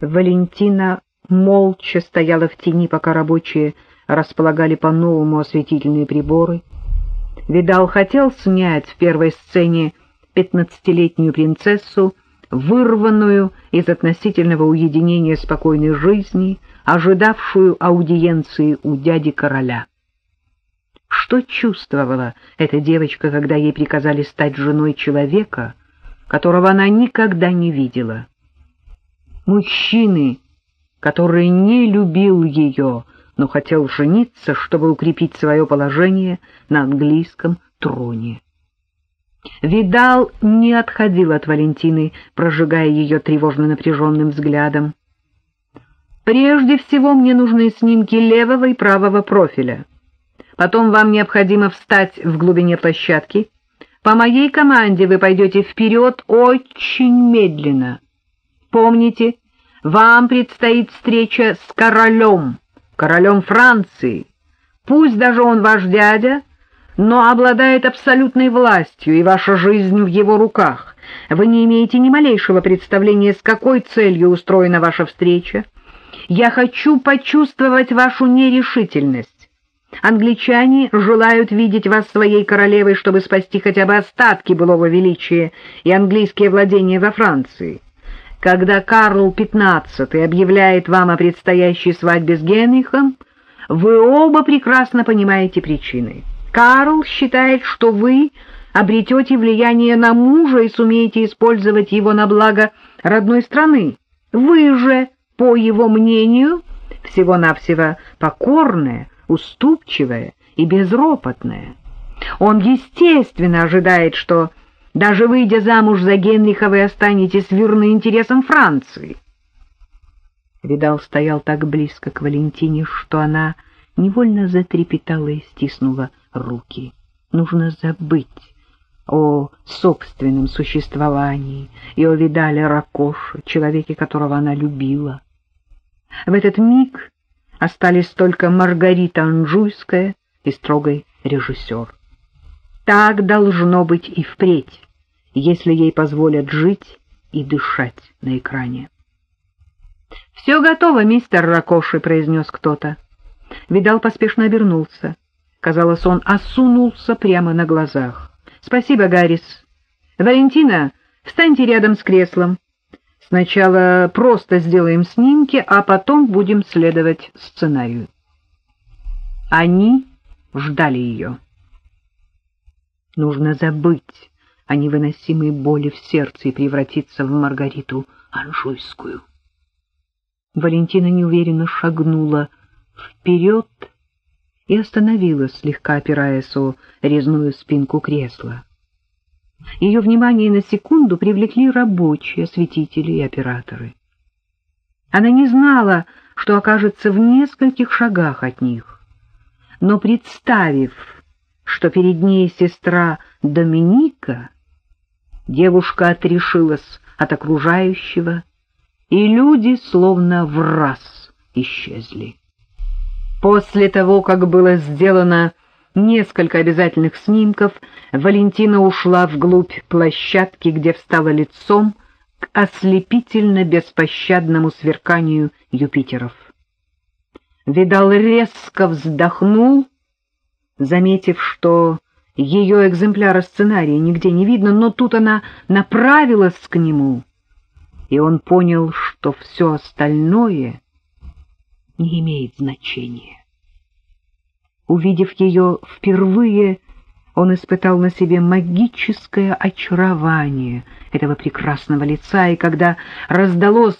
Валентина молча стояла в тени, пока рабочие располагали по-новому осветительные приборы. Видал хотел снять в первой сцене пятнадцатилетнюю принцессу, вырванную из относительного уединения спокойной жизни, ожидавшую аудиенции у дяди короля. Что чувствовала эта девочка, когда ей приказали стать женой человека, которого она никогда не видела? Мужчины, который не любил ее, но хотел жениться, чтобы укрепить свое положение на английском троне. Видал не отходил от Валентины, прожигая ее тревожно напряженным взглядом. «Прежде всего мне нужны снимки левого и правого профиля. Потом вам необходимо встать в глубине площадки. По моей команде вы пойдете вперед очень медленно. Помните, вам предстоит встреча с королем, королем Франции. Пусть даже он ваш дядя, но обладает абсолютной властью, и ваша жизнь в его руках. Вы не имеете ни малейшего представления, с какой целью устроена ваша встреча. Я хочу почувствовать вашу нерешительность. Англичане желают видеть вас своей королевой, чтобы спасти хотя бы остатки былого величия и английские владения во Франции. Когда Карл XV объявляет вам о предстоящей свадьбе с Генрихом, вы оба прекрасно понимаете причины. Карл считает, что вы обретете влияние на мужа и сумеете использовать его на благо родной страны. Вы же, по его мнению, всего-навсего покорная, уступчивая и безропотная. Он, естественно, ожидает, что, даже выйдя замуж за Генриха, вы останетесь верны интересам Франции. Видал стоял так близко к Валентине, что она невольно затрепетала и стиснула руки. Нужно забыть о собственном существовании и о Видале Ракоше, человеке, которого она любила. В этот миг остались только Маргарита Анжуйская и строгий режиссер. Так должно быть и впредь, если ей позволят жить и дышать на экране. «Все готово, мистер Ракоши», — произнес кто-то. Видал поспешно обернулся. Казалось, он осунулся прямо на глазах. — Спасибо, Гаррис. — Валентина, встаньте рядом с креслом. Сначала просто сделаем снимки, а потом будем следовать сценарию. Они ждали ее. Нужно забыть о невыносимой боли в сердце и превратиться в Маргариту Анжуйскую. Валентина неуверенно шагнула вперед и остановилась, слегка опираясь о резную спинку кресла. Ее внимание на секунду привлекли рабочие, осветители и операторы. Она не знала, что окажется в нескольких шагах от них, но, представив, что перед ней сестра Доминика, девушка отрешилась от окружающего, и люди словно в раз исчезли. После того, как было сделано несколько обязательных снимков, Валентина ушла вглубь площадки, где встала лицом к ослепительно беспощадному сверканию Юпитеров. Видал резко вздохнул, заметив, что ее экземпляра сценария нигде не видно, но тут она направилась к нему, и он понял, что все остальное не имеет значения. Увидев ее впервые, он испытал на себе магическое очарование этого прекрасного лица, и когда раздалось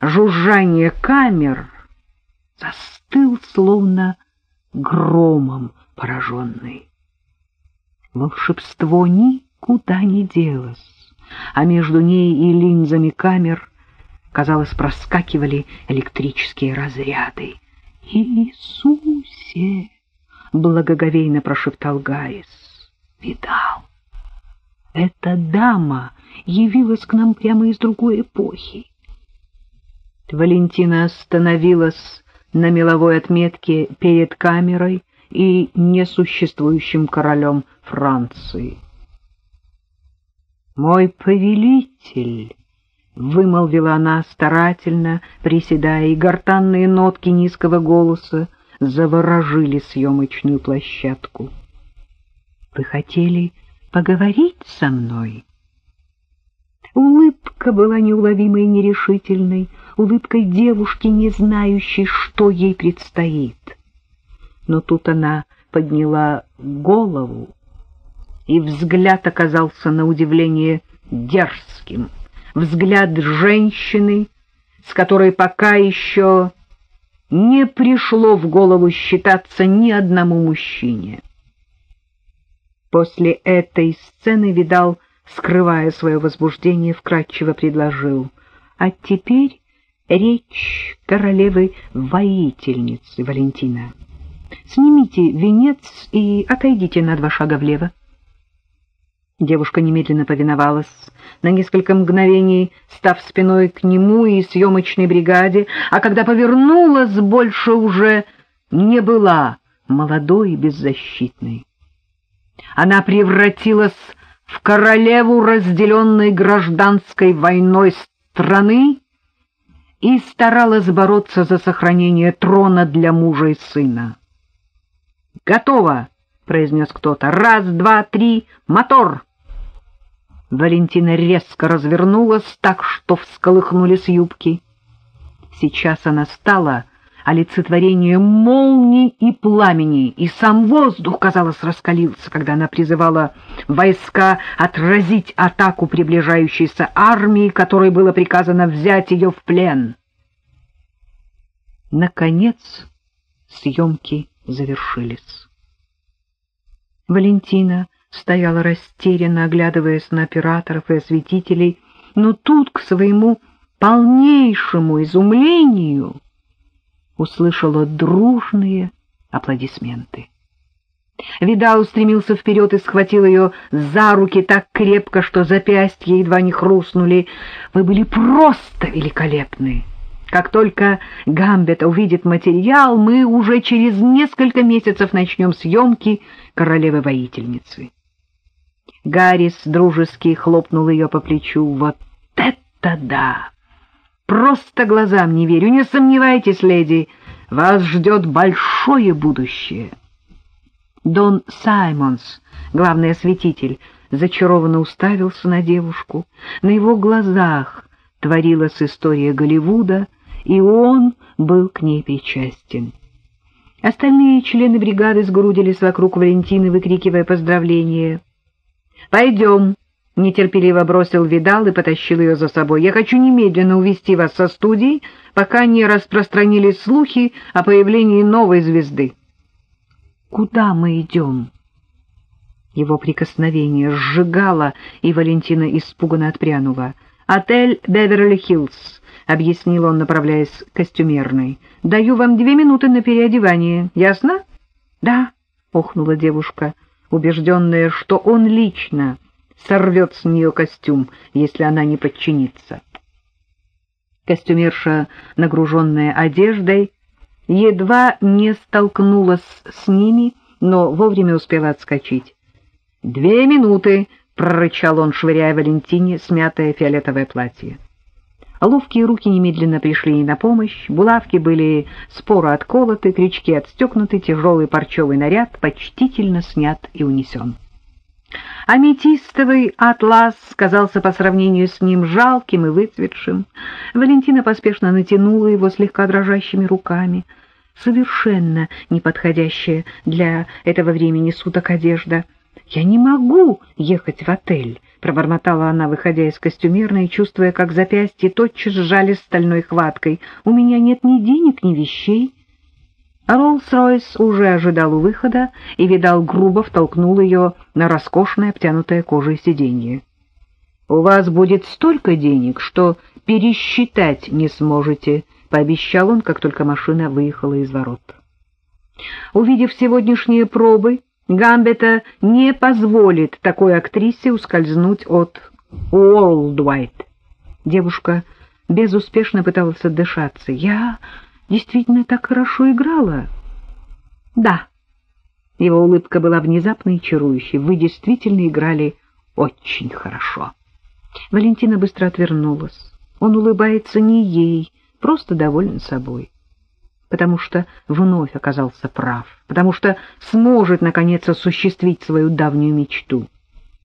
жужжание камер, застыл словно громом пораженный. Волшебство никуда не делось, а между ней и линзами камер казалось, проскакивали электрические разряды. «Иисусе!» — благоговейно прошептал Гаррис. «Видал? Эта дама явилась к нам прямо из другой эпохи». Валентина остановилась на меловой отметке перед камерой и несуществующим королем Франции. «Мой повелитель!» — вымолвила она старательно, приседая, и гортанные нотки низкого голоса заворожили съемочную площадку. — Вы хотели поговорить со мной? Улыбка была неуловимой и нерешительной, улыбкой девушки, не знающей, что ей предстоит. Но тут она подняла голову, и взгляд оказался на удивление дерзким. Взгляд женщины, с которой пока еще не пришло в голову считаться ни одному мужчине. После этой сцены видал, скрывая свое возбуждение, вкратчиво предложил. А теперь речь королевы-воительницы Валентина. Снимите венец и отойдите на два шага влево. Девушка немедленно повиновалась, на несколько мгновений став спиной к нему и съемочной бригаде, а когда повернулась, больше уже не была молодой и беззащитной. Она превратилась в королеву разделенной гражданской войной страны и старалась бороться за сохранение трона для мужа и сына. «Готово!» — произнес кто-то. «Раз, два, три, мотор!» Валентина резко развернулась так, что всколыхнулись юбки. Сейчас она стала олицетворением молний и пламени, и сам воздух, казалось, раскалился, когда она призывала войска отразить атаку приближающейся армии, которой было приказано взять ее в плен. Наконец съемки завершились. Валентина стояла растерянно, оглядываясь на операторов и осветителей, но тут, к своему полнейшему изумлению, услышала дружные аплодисменты. Видал устремился вперед и схватил ее за руки так крепко, что запястья едва не хрустнули. «Вы были просто великолепны!» Как только Гамбета увидит материал, мы уже через несколько месяцев начнем съемки «Королевы-воительницы». Гаррис дружески хлопнул ее по плечу. «Вот это да! Просто глазам не верю. Не сомневайтесь, леди, вас ждет большое будущее». Дон Саймонс, главный осветитель, зачарованно уставился на девушку. На его глазах творилась история Голливуда, и он был к ней причастен. Остальные члены бригады сгрудились вокруг Валентины, выкрикивая поздравления. «Пойдем!» — нетерпеливо бросил Видал и потащил ее за собой. «Я хочу немедленно увести вас со студии, пока не распространились слухи о появлении новой звезды». «Куда мы идем?» Его прикосновение сжигало, и Валентина испуганно отпрянула. «Отель Беверли-Хиллз», — объяснил он, направляясь к костюмерной. «Даю вам две минуты на переодевание. Ясно?» «Да», — охнула девушка, убежденная, что он лично сорвет с нее костюм, если она не подчинится. Костюмерша, нагруженная одеждой, едва не столкнулась с ними, но вовремя успела отскочить. «Две минуты!» — прорычал он, швыряя Валентине смятое фиолетовое платье. Ловкие руки немедленно пришли ей на помощь, булавки были споро отколоты, крючки отстегнуты, тяжелый парчевый наряд почтительно снят и унесен. Аметистовый атлас казался по сравнению с ним жалким и выцветшим. Валентина поспешно натянула его слегка дрожащими руками. Совершенно неподходящая для этого времени суток одежда. «Я не могу ехать в отель», — пробормотала она, выходя из костюмерной, чувствуя, как запястье тотчас сжали стальной хваткой. «У меня нет ни денег, ни вещей». Роллс-Ройс уже ожидал у выхода и, видал, грубо втолкнул ее на роскошное обтянутое кожей сиденье. «У вас будет столько денег, что пересчитать не сможете», — пообещал он, как только машина выехала из ворот. Увидев сегодняшние пробы, Гамбета не позволит такой актрисе ускользнуть от Уорлдвайт. Девушка безуспешно пыталась отдышаться. «Я действительно так хорошо играла?» «Да». Его улыбка была внезапной и чарующей. «Вы действительно играли очень хорошо». Валентина быстро отвернулась. Он улыбается не ей, просто доволен собой. Потому что вновь оказался прав, потому что сможет, наконец, осуществить свою давнюю мечту.